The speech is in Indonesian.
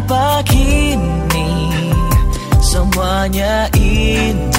Kenapa kini semuanya ini?